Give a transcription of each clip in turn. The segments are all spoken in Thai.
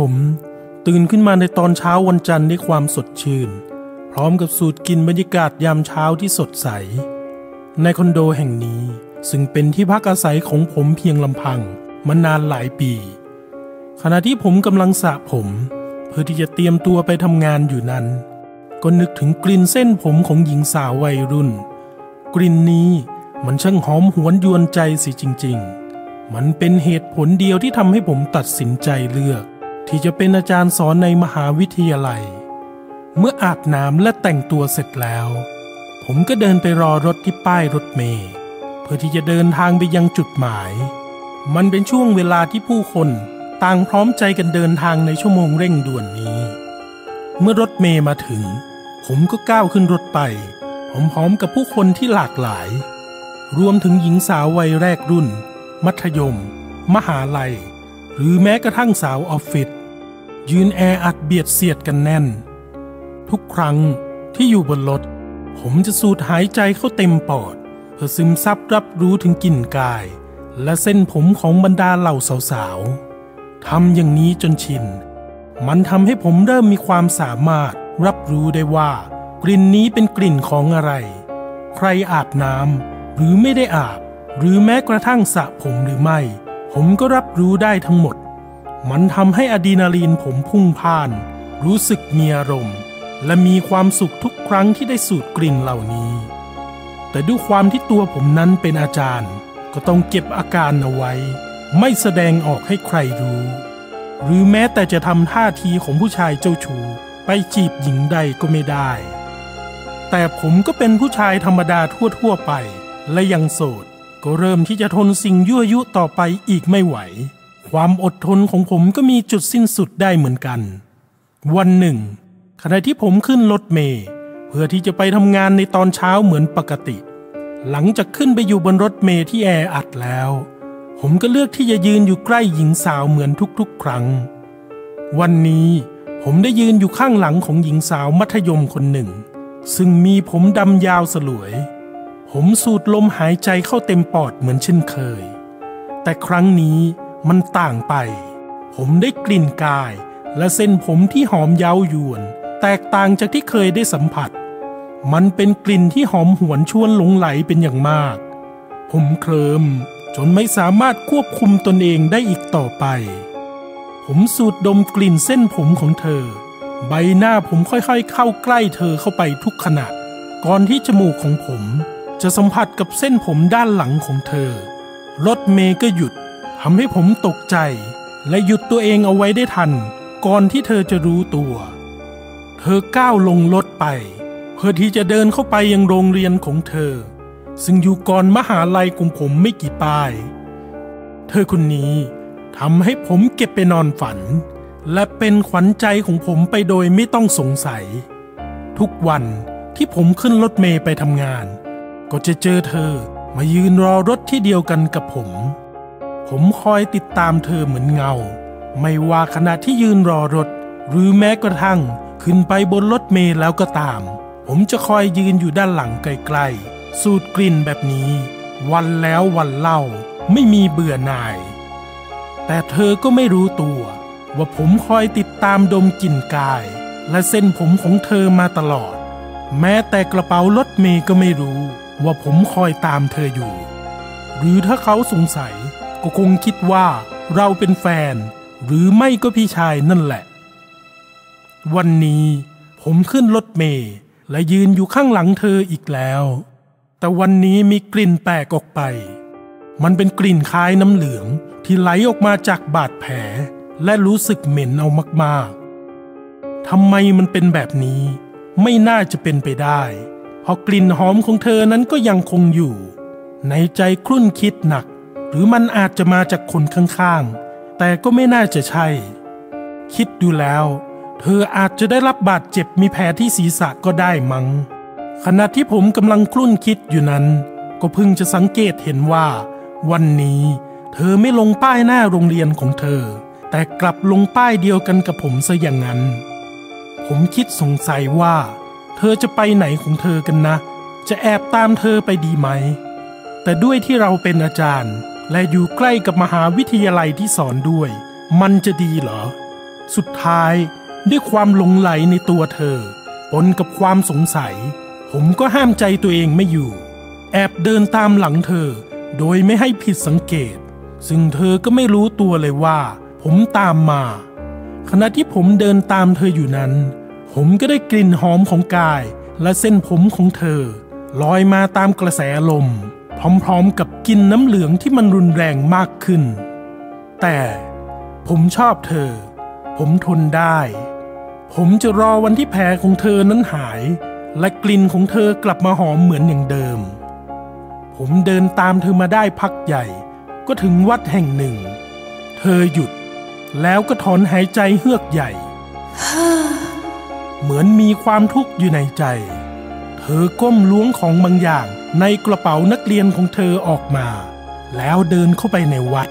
ผมตื่นขึ้นมาในตอนเช้าวันจันทร์ด้วยความสดชื่น พร้อมกับสูดกินบรรยากาศยามเช้าที่สดใส ในคอนโดแห่งนี้ซึ่งเป็นที่พักอาศัยของผมเพียงลำพังมานานหลายปี ขณะที่ผมกำลังสระผม เพื่อที่จะเตรียมตัวไปทำงานอยู่นั้น ก็นึกถึงกลิ่นเส้นผมของหญิงสาววัยรุ่น กลิ่นนี้มันช่างหอมหวนยวนใจสิจริง ๆ มันเป็นเหตุผลเดียวที่ทำให้ผมตัดสินใจเลือก ที่จะเป็นอาจารย์สอนในมหาวิทยาลัย เมื่ออาบน้ำและแต่งตัวเสร็จแล้ว ผมก็เดินไปรอรถที่ป้ายรถเมล์เพื่อที่จะเดินทางไปยังจุดหมาย มันเป็นช่วงเวลาที่ผู้คนต่างพร้อมใจกันเดินทางในชั่วโมงเร่งด่วนนี้ เมื่อรถเมล์มาถึง ผมก็ก้าวขึ้นรถไปพร้อมๆกับผู้คนที่หลากหลาย รวมถึงหญิงสาววัยแรกรุ่น มัธยม มหาลัย หรือแม้กระทั่งสาวออฟฟิศยืนแออัดเบียดเสียดกันแน่น ทุกครั้งที่อยู่บนรถ ผมจะสูดหายใจเข้าเต็มปอด เพื่อซึมซับรับรู้ถึงกลิ่นกาย และเส้นผมของบรรดาเหล่าสาวๆทำอย่างนี้จนชิน มันทำให้ผมเริ่มมีความสามารถรับรู้ได้ว่า กลิ่นนี้เป็นกลิ่นของอะไร ใครอาบน้ำหรือไม่ได้อาบ หรือแม้กระทั่งสระผมหรือไม่ ผมก็รับรู้ได้ทั้งหมด มันทำให้อะดรีนาลีนผมพุ่งพ่าน รู้สึกมีอารมณ์ และมีความสุขทุกครั้งที่ได้สูดกลิ่นเหล่านี้ แต่ด้วยความที่ตัวผมนั้นเป็นอาจารย์ ก็ต้องเก็บอาการเอาไว้ ไม่แสดงออกให้ใครรู้ หรือแม้แต่จะทำท่าทีของผู้ชายเจ้าชู้ไปจีบหญิงใดก็ไม่ได้ แต่ผมก็เป็นผู้ชายธรรมดาทั่วๆไป และยังโสด ก็เริ่มที่จะทนสิ่งยั่วยุต่อไปอีกไม่ไหว ความอดทนของผมก็มีจุดสิ้นสุดได้เหมือนกัน วันหนึ่ง ขณะที่ผมขึ้นรถเมล์เพื่อที่จะไปทำงานในตอนเช้าเหมือนปกติ หลังจากขึ้นไปอยู่บนรถเมล์ที่แออัดแล้ว ผมก็เลือกที่จะยืนอยู่ใกล้หญิงสาวเหมือนทุกๆ ครั้ง วันนี้ผมได้ยืนอยู่ข้างหลังของหญิงสาวมัธยมคนหนึ่ง ซึ่งมีผมดำยาวสลวย ผมสูดลมหายใจเข้าเต็มปอดเหมือนเช่นเคย แต่ครั้งนี้มันต่างไป ผมได้กลิ่นกายและเส้นผมที่หอมเย้ายวน แตกต่างจากที่เคยได้สัมผัส มันเป็นกลิ่นที่หอมหวนชวนหลงไหลเป็นอย่างมาก ผมเคลิมจนไม่สามารถควบคุมตนเองได้อีกต่อไป ผมสูดดมกลิ่นเส้นผมของเธอ ใบหน้าผมค่อยๆ เข้าใกล้เธอเข้าไปทุกขณะ ก่อนที่จมูกของผม จะสัมผัสกับเส้นผมด้านหลังของเธอ รถเมย์ก็หยุดทำให้ผมตกใจ และหยุดตัวเองเอาไว้ได้ทัน ก่อนที่เธอจะรู้ตัว เธอก้าวลงรถไป เพื่อที่จะเดินเข้าไปยังโรงเรียนของเธอ ซึ่งอยู่ก่อนมหาลัยของผมไม่กี่ป้าย เธอคนนี้ทำให้ผมเก็บไปนอนฝัน และเป็นขวัญใจของผมไปโดยไม่ต้องสงสัย ทุกวันที่ผมขึ้นรถเมย์ไปทำงาน ก็จะเจอเธอมายืนรอรถที่เดียวกันกับผม ผมคอยติดตามเธอเหมือนเงา ไม่ว่าขณะที่ยืนรอรถ หรือแม้กระทั่งขึ้นไปบนรถเมล์แล้วก็ตาม ผมจะคอยยืนอยู่ด้านหลังไกลๆ สูดกลิ่นแบบนี้ วันแล้ววันเล่าไม่มีเบื่อหน่าย แต่เธอก็ไม่รู้ตัว ว่าผมคอยติดตามดมกลิ่นกาย และเส้นผมของเธอมาตลอด แม้แต่กระเป๋ารถเมย์ก็ไม่รู้ ว่าผมคอยตามเธออยู่ หรือถ้าเขาสงสัยก็คงคิดว่าเราเป็นแฟน หรือไม่ก็พี่ชายนั่นแหละ วันนี้ผมขึ้นรถเมล์และยืนอยู่ข้างหลังเธออีกแล้ว แต่วันนี้มีกลิ่นแปลกออกไป มันเป็นกลิ่นคล้ายน้ำเหลืองที่ไหลออกมาจากบาดแผล และรู้สึกเหม็นเอามากๆทำไมมันเป็นแบบนี้ ไม่น่าจะเป็นไปได้ พราะกลิ่นหอมของเธอนั้นก็ยังคงอยู่ ในใจครุ่นคิดหนัก หรือมันอาจจะมาจากคนข้างๆ แต่ก็ไม่น่าจะใช่ คิดดูแล้ว เธออาจจะได้รับบาดเจ็บมีแผลที่ศีรษะก็ได้มัง้ง ขณะที่ผมกำลังครุ่นคิดอยู่นั้น ก็เพิ่งจะสังเกตเห็นว่า วันนี้เธอไม่ลงป้ายหน้าโรงเรียนของเธอ แต่กลับลงป้ายเดียวกันกับผมซะอย่างนั้น ผมคิดสงสัยว่า เธอจะไปไหนของเธอกันนะ จะแอบตามเธอไปดีไหม แต่ด้วยที่เราเป็นอาจารย์ และอยู่ใกล้กับมหาวิทยาลัยที่สอนด้วย มันจะดีเหรอ สุดท้ายด้วยความหลงไหลในตัวเธอปนกับความสงสัย ผมก็ห้ามใจตัวเองไม่อยู่ แอบเดินตามหลังเธอ โดยไม่ให้ผิดสังเกต ซึ่งเธอก็ไม่รู้ตัวเลยว่า ผมตามมา ขณะที่ผมเดินตามเธออยู่นั้น ผมก็ได้กลิ่นหอมของกายและเส้นผมของเธอ ลอยมาตามกระแสลม พร้อมๆกับกลินน้ำเหลืองที่มันรุนแรงมากขึ้น แต่ผมชอบเธอ ผมทนได้ ผมจะรอวันที่แผลของเธอนั้นหาย และกลิ่นของเธอกลับมาหอมเหมือนอย่างเดิม ผมเดินตามเธอมาได้พักใหญ่ ก็ถึงวัดแห่งหนึ่ง เธอหยุด แล้วก็ถอนหายใจเฮือกใหญ่ เหมือนมีความทุกข์อยู่ในใจ เธอก้มล้วงของบางอย่างในกระเป๋านักเรียนของเธอออกมา แล้วเดินเข้าไปในวัด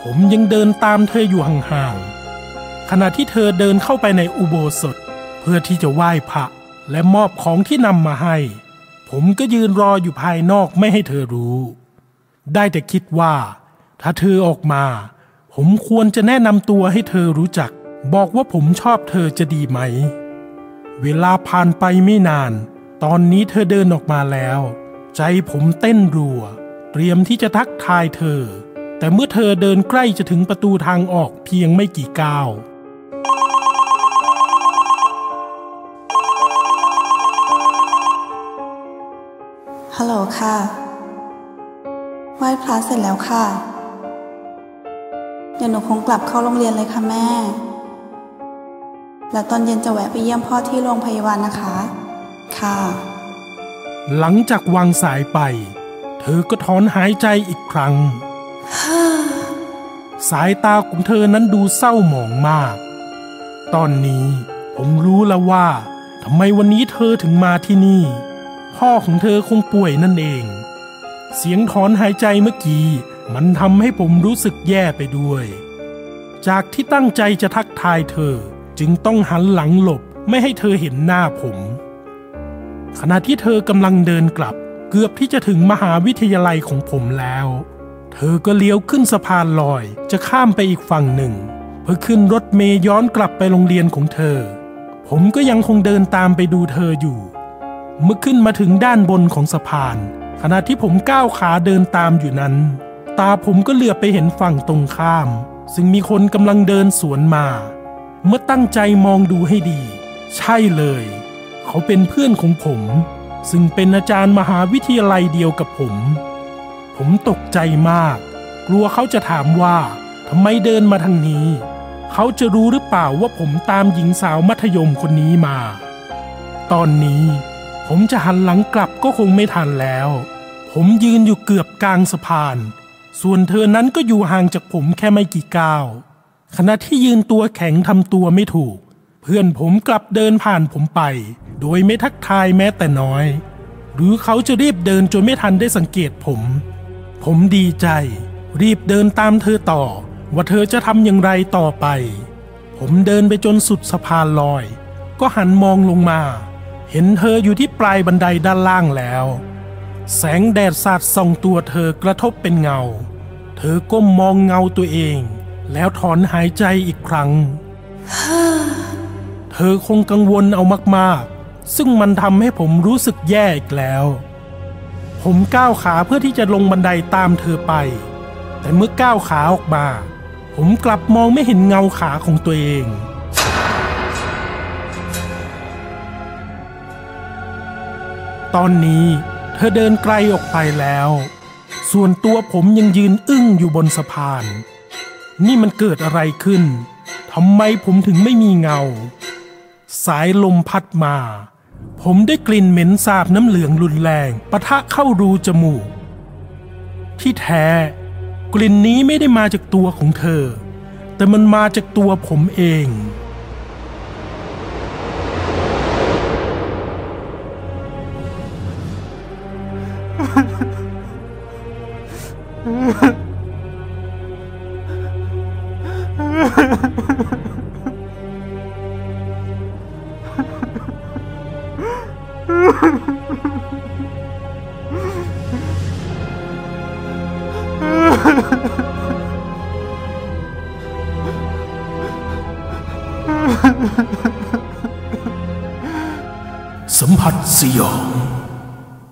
ผมยังเดินตามเธออยู่ห่างๆขณะที่เธอเดินเข้าไปในอุโบสถ เพื่อที่จะไหว้พระและมอบของที่นำมาให้ ผมก็ยืนรออยู่ภายนอกไม่ให้เธอรู้ ได้แต่คิดว่า ถ้าเธอออกมา ผมควรจะแนะนำตัวให้เธอรู้จัก บอกว่าผมชอบเธอจะดีไหม เวลาผ่านไปไม่นาน ตอนนี้เธอเดินออกมาแล้ว ใจผมเต้นรัว เตรียมที่จะทักทายเธอ แต่เมื่อเธอเดินใกล้จะถึงประตูทางออกเพียงไม่กี่ก้าวฮัลโหลค่ะ ไหว้พระเสร็จแล้วค่ะ เดี๋ยวหนูคงกลับเข้าโรงเรียนเลยค่ะแม่ แล้วตอนเย็นจะแวะไปเยี่ยมพ่อที่โรงพยาบาลนะคะ ค่ะ หลังจากวางสายไป เธอก็ถอนหายใจอีกครั้ง สายตาของเธอนั้นดูเศร้าหมองมาก ตอนนี้ผมรู้แล้วว่าทำไมวันนี้เธอถึงมาที่นี่ พ่อของเธอคงป่วยนั่นเอง เสียงถอนหายใจเมื่อกี้ มันทำให้ผมรู้สึกแย่ไปด้วย จากที่ตั้งใจจะทักทายเธอ จึงต้องหันหลังหลบไม่ให้เธอเห็นหน้าผม ขณะที่เธอกำลังเดินกลับ เกือบที่จะถึงมหาวิทยาลัยของผมแล้ว เธอก็เลี้ยวขึ้นสะพานลอยจะข้ามไปอีกฝั่งหนึ่ง เพื่อขึ้นรถเมย์ย้อนกลับไปโรงเรียนของเธอ ผมก็ยังคงเดินตามไปดูเธออยู่ เมื่อขึ้นมาถึงด้านบนของสะพาน ขณะที่ผมก้าวขาเดินตามอยู่นั้น ตาผมก็เหลือบไปเห็นฝั่งตรงข้าม ซึ่งมีคนกำลังเดินสวนมา เมื่อตั้งใจมองดูให้ดี ใช่เลย เขาเป็นเพื่อนของผม ซึ่งเป็นอาจารย์มหาวิทยาลัยเดียวกับผม ผมตกใจมาก กลัวเขาจะถามว่าทำไมเดินมาทางนี้ เขาจะรู้หรือเปล่าว่าผมตามหญิงสาวมัธยมคนนี้มา ตอนนี้ผมจะหันหลังกลับก็คงไม่ทันแล้ว ผมยืนอยู่เกือบกลางสะพาน ส่วนเธอนั้นก็อยู่ห่างจากผมแค่ไม่กี่ก้าว ขณะที่ยืนตัวแข็งทำตัวไม่ถูก เพื่อนผมกลับเดินผ่านผมไป โดยไม่ทักทายแม้แต่น้อย หรือเขาจะรีบเดินจนไม่ทันได้สังเกตผม ผมดีใจ รีบเดินตามเธอต่อ ว่าเธอจะทำอย่างไรต่อไป ผมเดินไปจนสุดสะพานลอย ก็หันมองลงมา เห็นเธออยู่ที่ปลายบันไดด้านล่างแล้ว แสงแดดสาดส่องตัวเธอกระทบเป็นเงา เธอก้มมองเงาตัวเอง แล้วถอนหายใจอีกครั้ง เธอคงกังวลเอามากๆ ซึ่งมันทำให้ผมรู้สึกแย่อีกแล้ว ผมก้าวขาเพื่อที่จะลงบันไดตามเธอไป แต่เมื่อก้าวขาออกมา ผมกลับมองไม่เห็นเงาขาของตัวเองตอนนี้เธอเดินไกลออกไปแล้ว ส่วนตัวผมยังยืนอึ้งอยู่บนสะพาน นี่มันเกิดอะไรขึ้น ทำไมผมถึงไม่มีเงา สายลมพัดมา ผมได้กลิ่นเหม็นสาบน้ำเหลืองรุนแรงปะทะเข้ารูจมูก ที่แท้ กลิ่นนี้ไม่ได้มาจากตัวของเธอ แต่มันมาจากตัวผมเองพ สัมผัสสยอง